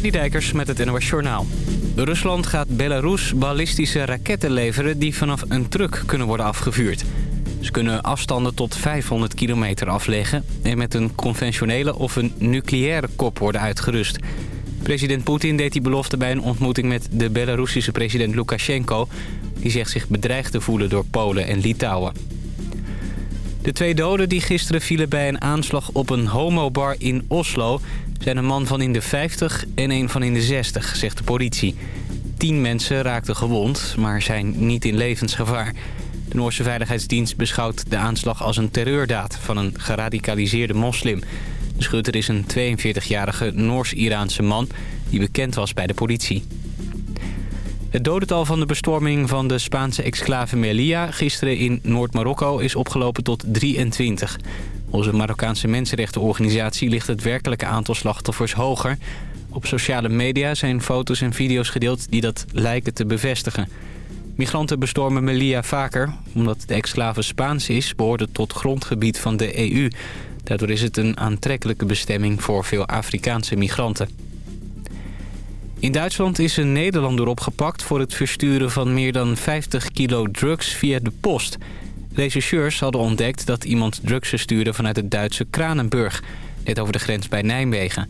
Dijkers met het NOS Journaal. Rusland gaat Belarus ballistische raketten leveren die vanaf een truck kunnen worden afgevuurd. Ze kunnen afstanden tot 500 kilometer afleggen en met een conventionele of een nucleaire kop worden uitgerust. President Poetin deed die belofte bij een ontmoeting met de Belarussische president Lukashenko... die zegt zich bedreigd te voelen door Polen en Litouwen. De twee doden die gisteren vielen bij een aanslag op een homobar in Oslo... zijn een man van in de 50 en een van in de 60, zegt de politie. Tien mensen raakten gewond, maar zijn niet in levensgevaar. De Noorse Veiligheidsdienst beschouwt de aanslag als een terreurdaad... van een geradicaliseerde moslim. De schutter is een 42-jarige Noors-Iraanse man... die bekend was bij de politie. Het dodental van de bestorming van de Spaanse exclave Melilla... gisteren in Noord-Marokko is opgelopen tot 23. Onze Marokkaanse mensenrechtenorganisatie ligt het werkelijke aantal slachtoffers hoger. Op sociale media zijn foto's en video's gedeeld die dat lijken te bevestigen. Migranten bestormen Melilla vaker. Omdat de exclave Spaans is, behoort tot grondgebied van de EU. Daardoor is het een aantrekkelijke bestemming voor veel Afrikaanse migranten. In Duitsland is een Nederlander opgepakt voor het versturen van meer dan 50 kilo drugs via de post. Rechercheurs hadden ontdekt dat iemand drugs verstuurde vanuit het Duitse Kranenburg, net over de grens bij Nijmegen.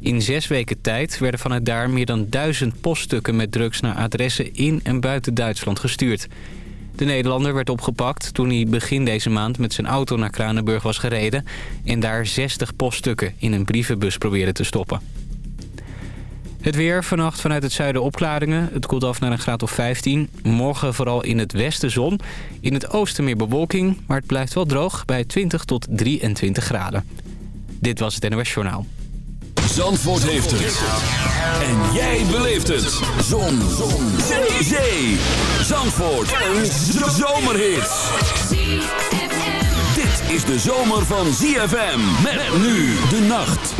In zes weken tijd werden vanuit daar meer dan duizend poststukken met drugs naar adressen in en buiten Duitsland gestuurd. De Nederlander werd opgepakt toen hij begin deze maand met zijn auto naar Kranenburg was gereden... en daar 60 poststukken in een brievenbus probeerde te stoppen. Het weer, vannacht vanuit het zuiden opklaringen. Het koelt af naar een graad of 15. Morgen vooral in het westen zon. In het oosten meer bewolking, maar het blijft wel droog bij 20 tot 23 graden. Dit was het NOS Journaal. Zandvoort heeft het. En jij beleeft het. Zon. zon. Zee. Zee. Zandvoort. Een zomerhit. Dit is de zomer van ZFM. Met nu de nacht.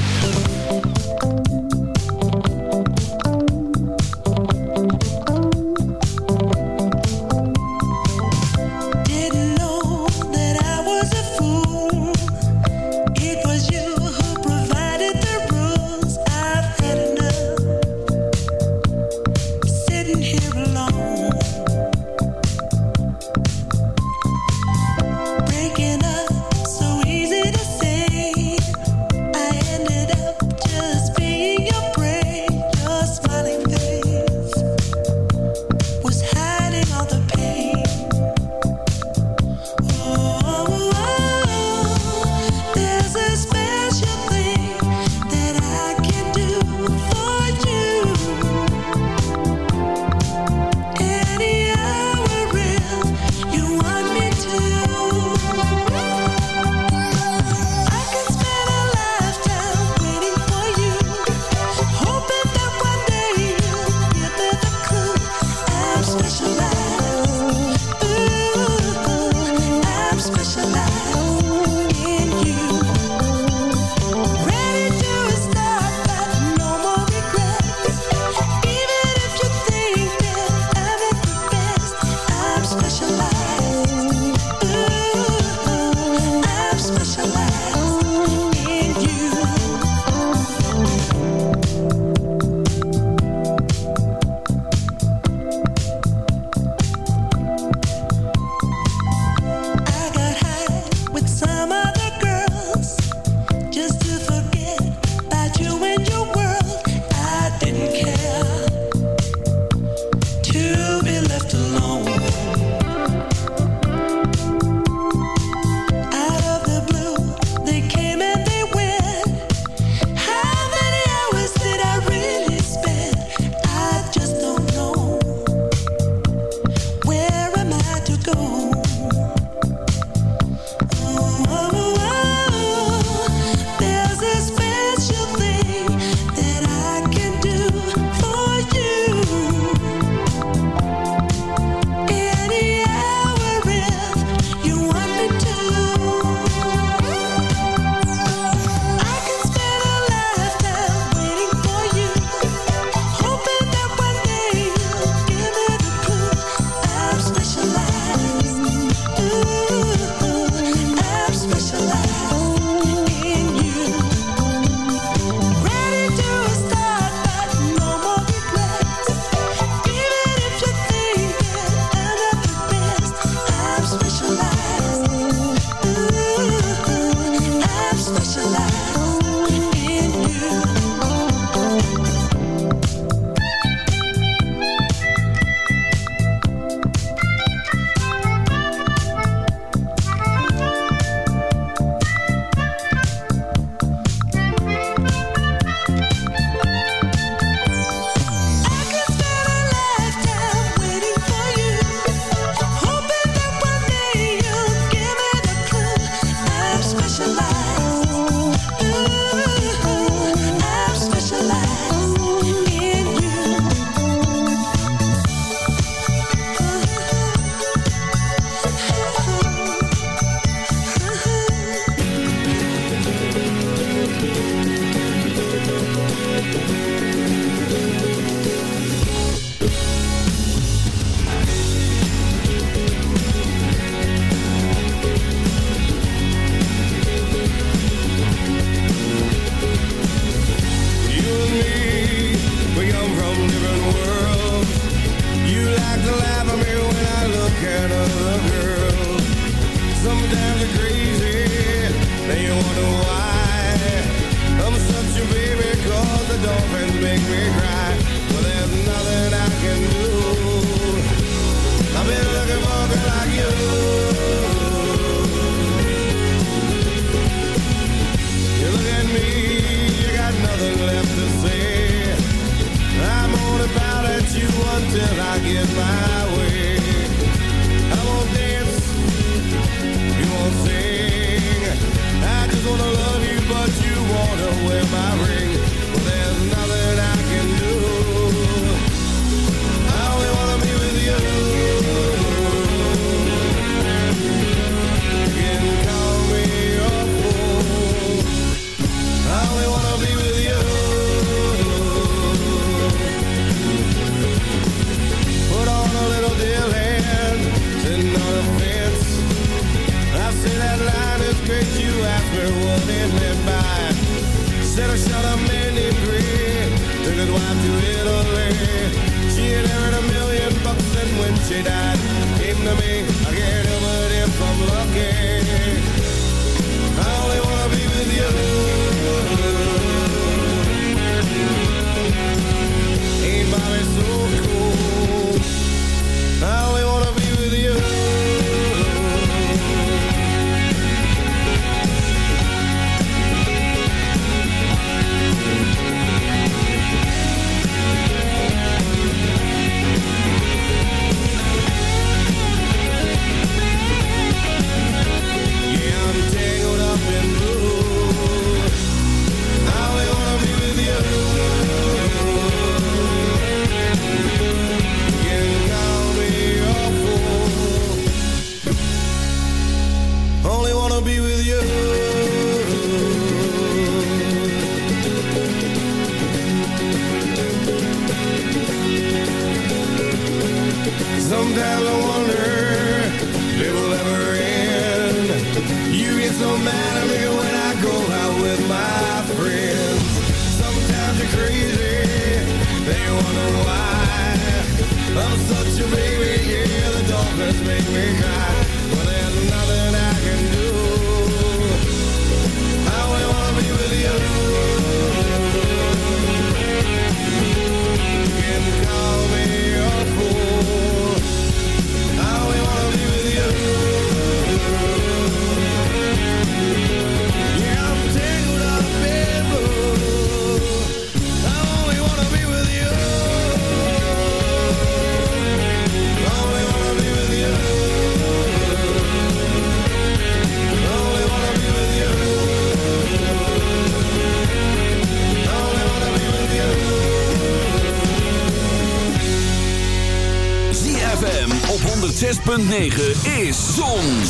106.9 is Zon,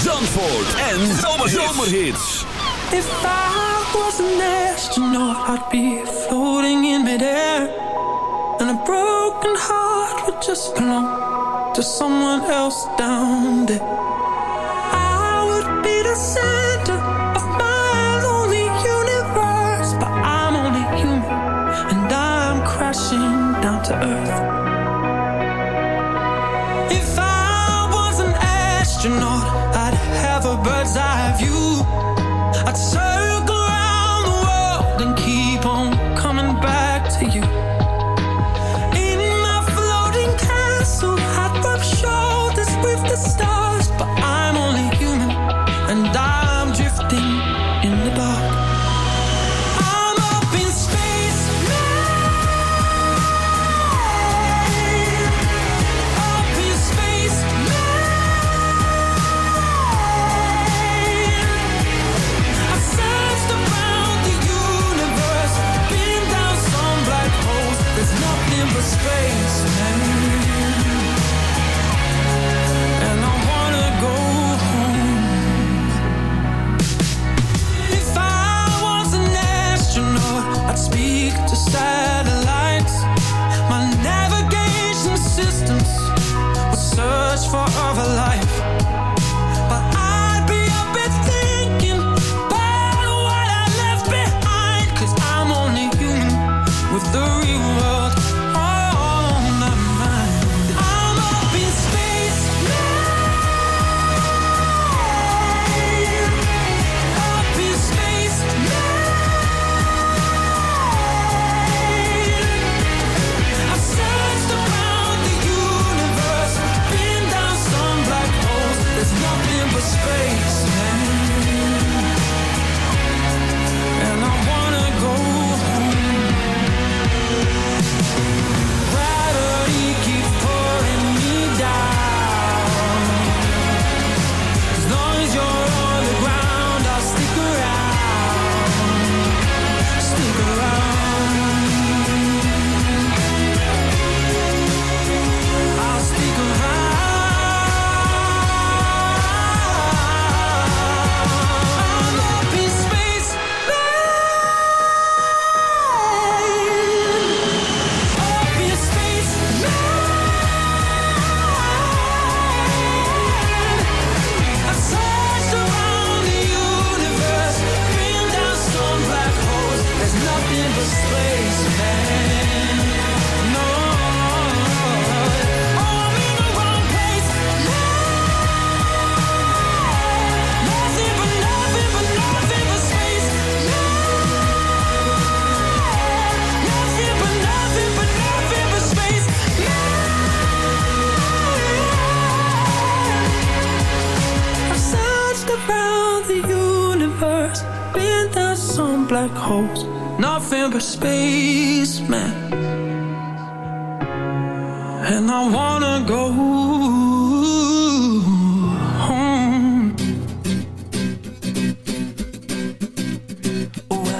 Zandvoort en Zomerhits. If I was an astronaut, I'd be floating in midair. And a broken heart would just belong to someone else down there.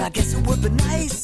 I guess it would be nice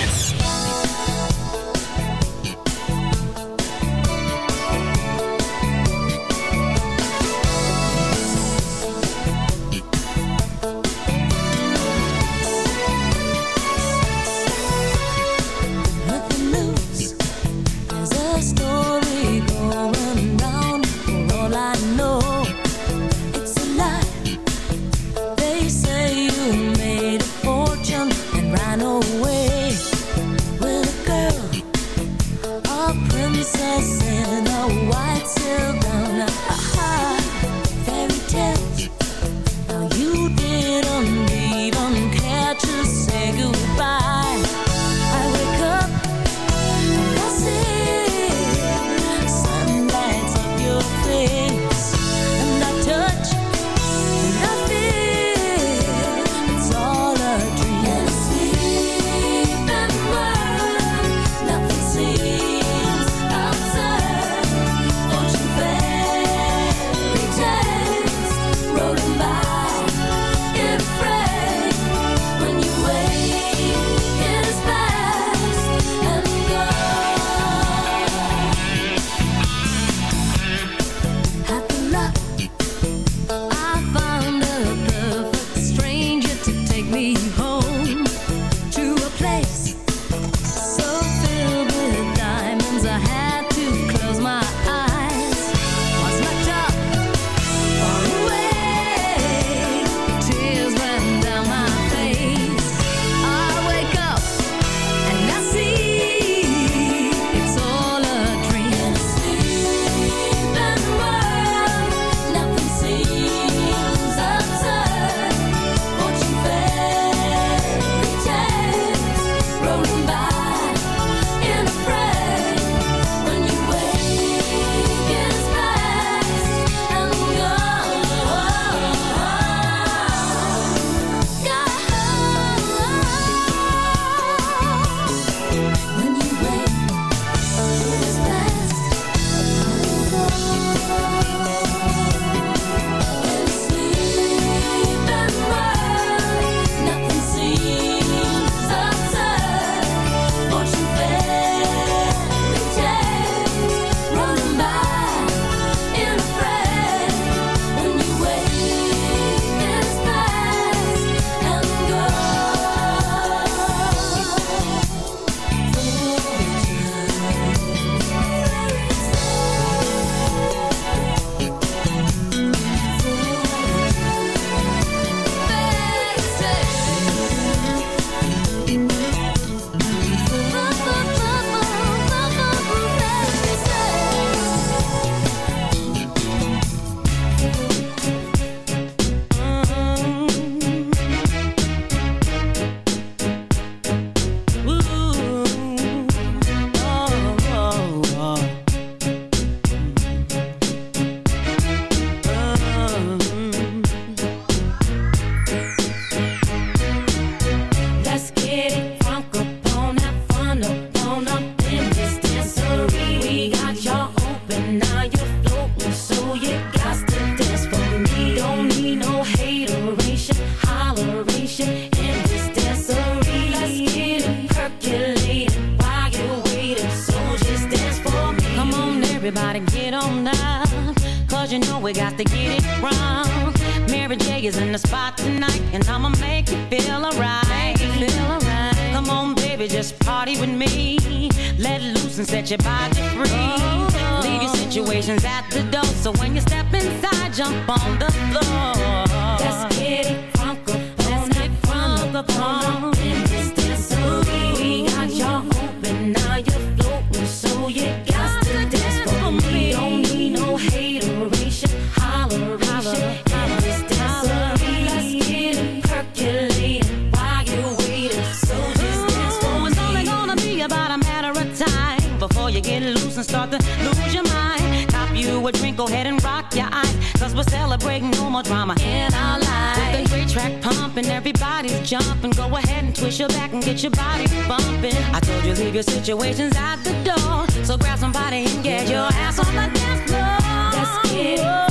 situation's out the door. So grab somebody and get your ass on the dance floor. Let's get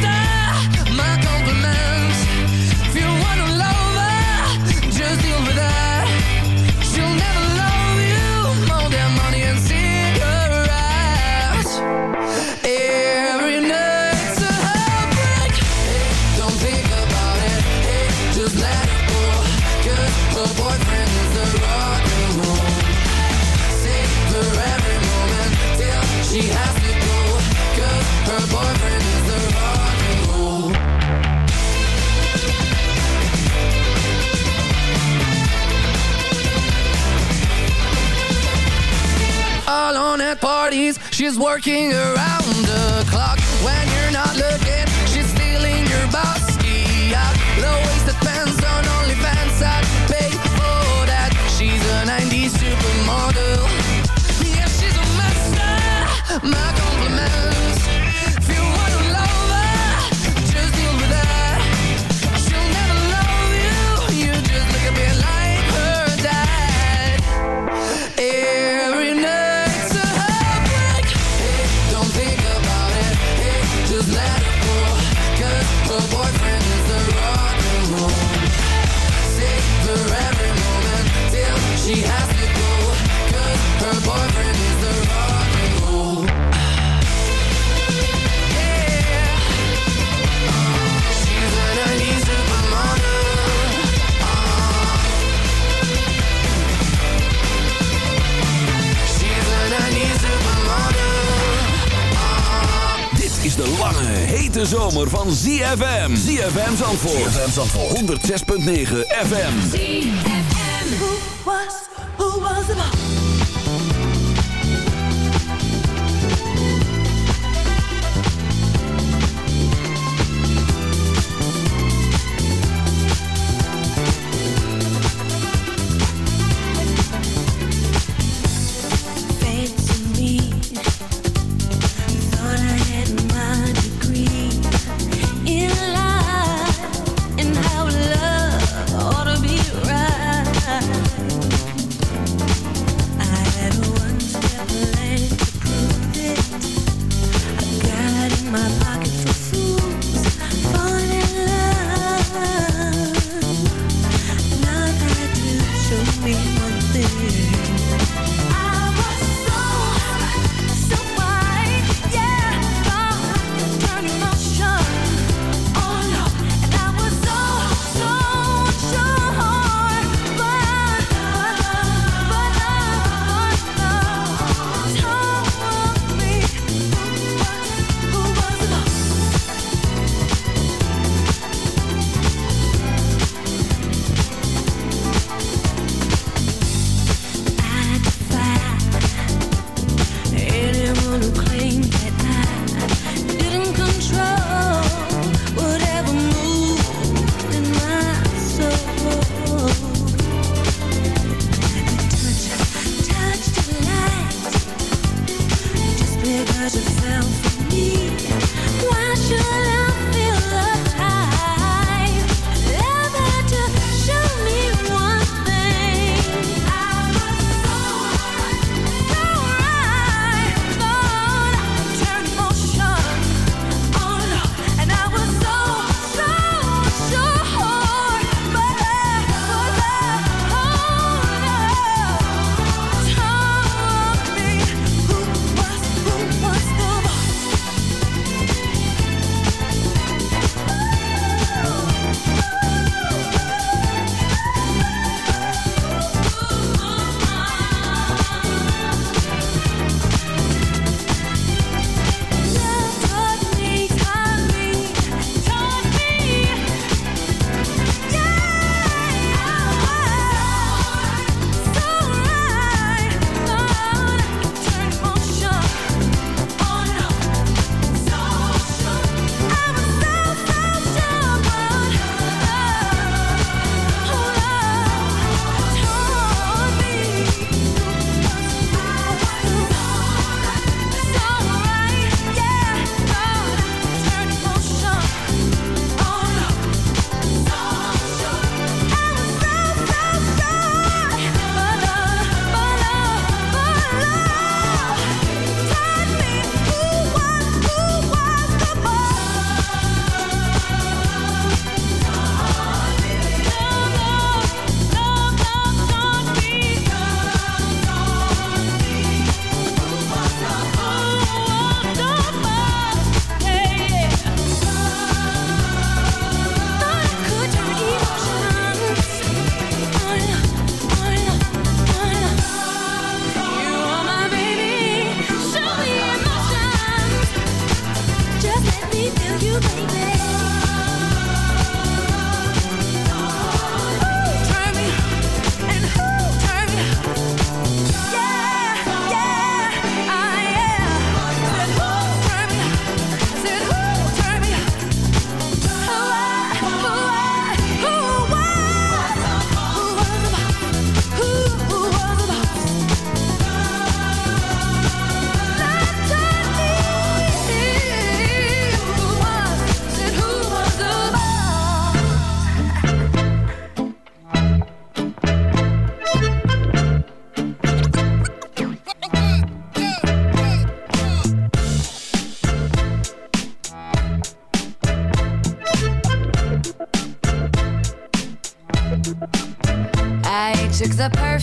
at parties. She's working around. zomer van ZFM. ZFM Zandvoort. ZFM Zandvoort. 106.9 FM. ZFM. Who was, who was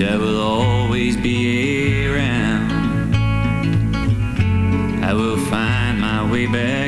I will always be around. I will find my way back.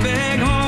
back home.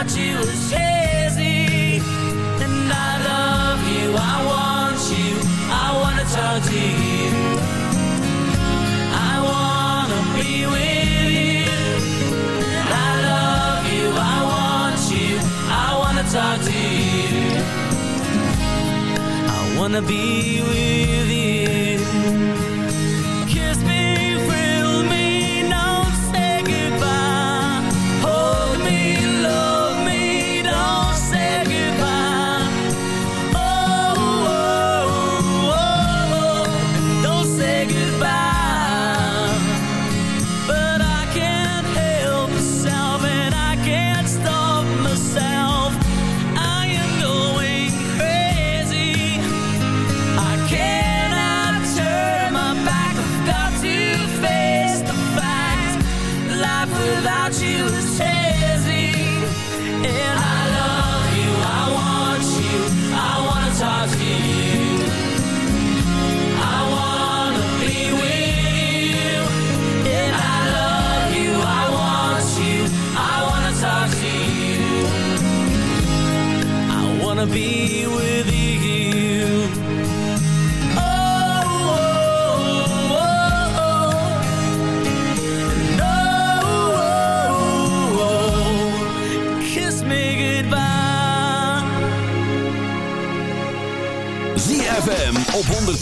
about you is crazy. And I love you, I want you, I wanna talk to you. I wanna be with you. I love you, I want you, I wanna talk to you. I wanna be with you.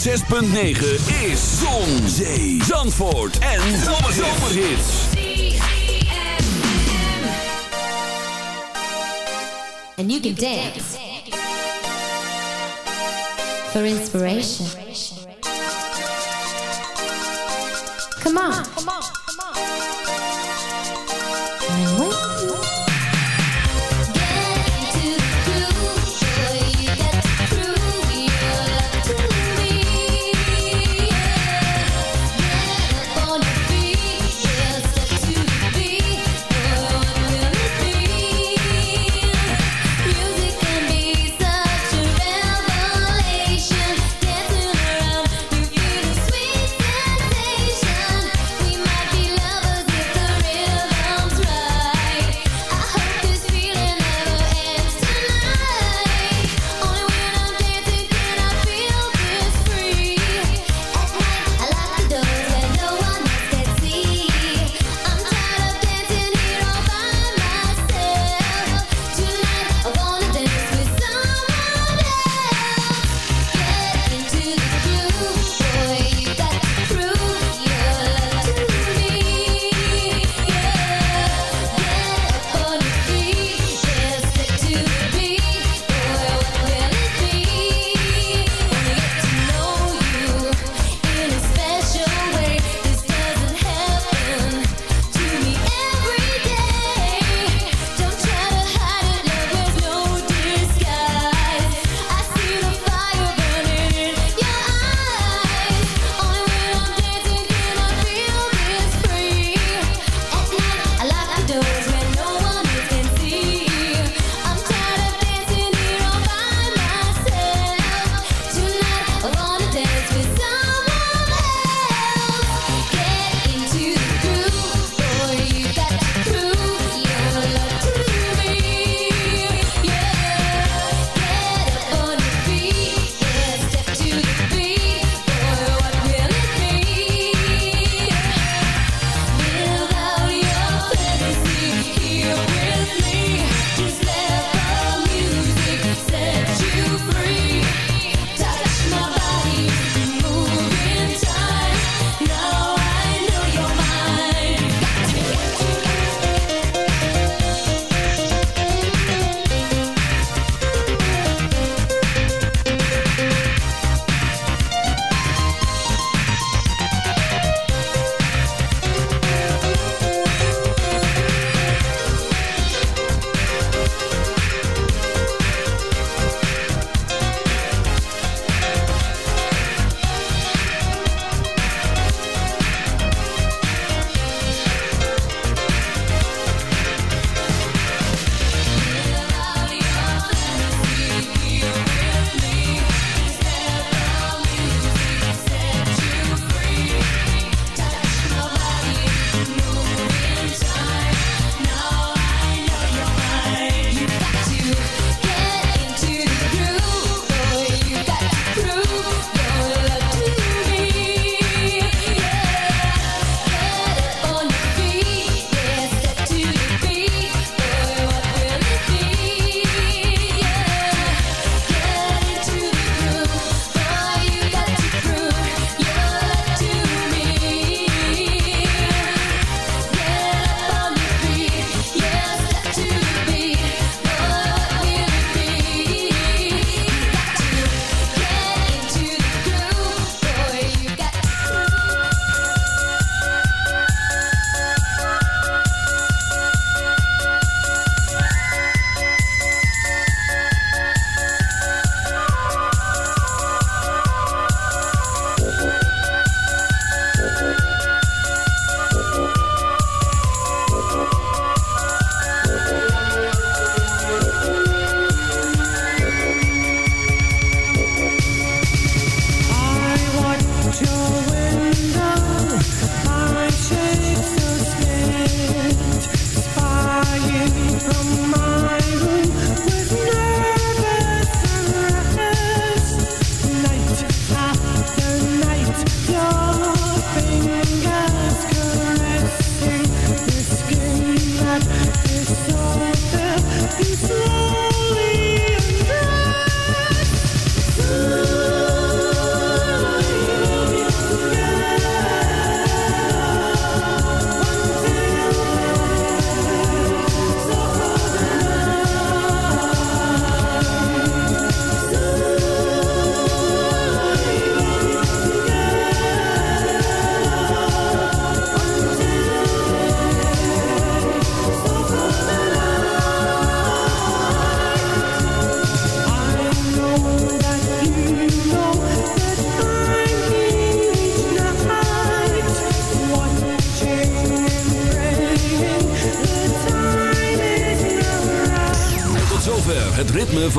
6.9 is Zon, Zee, Zandvoort en Zomerhits. And you can dance for inspiration. Come on.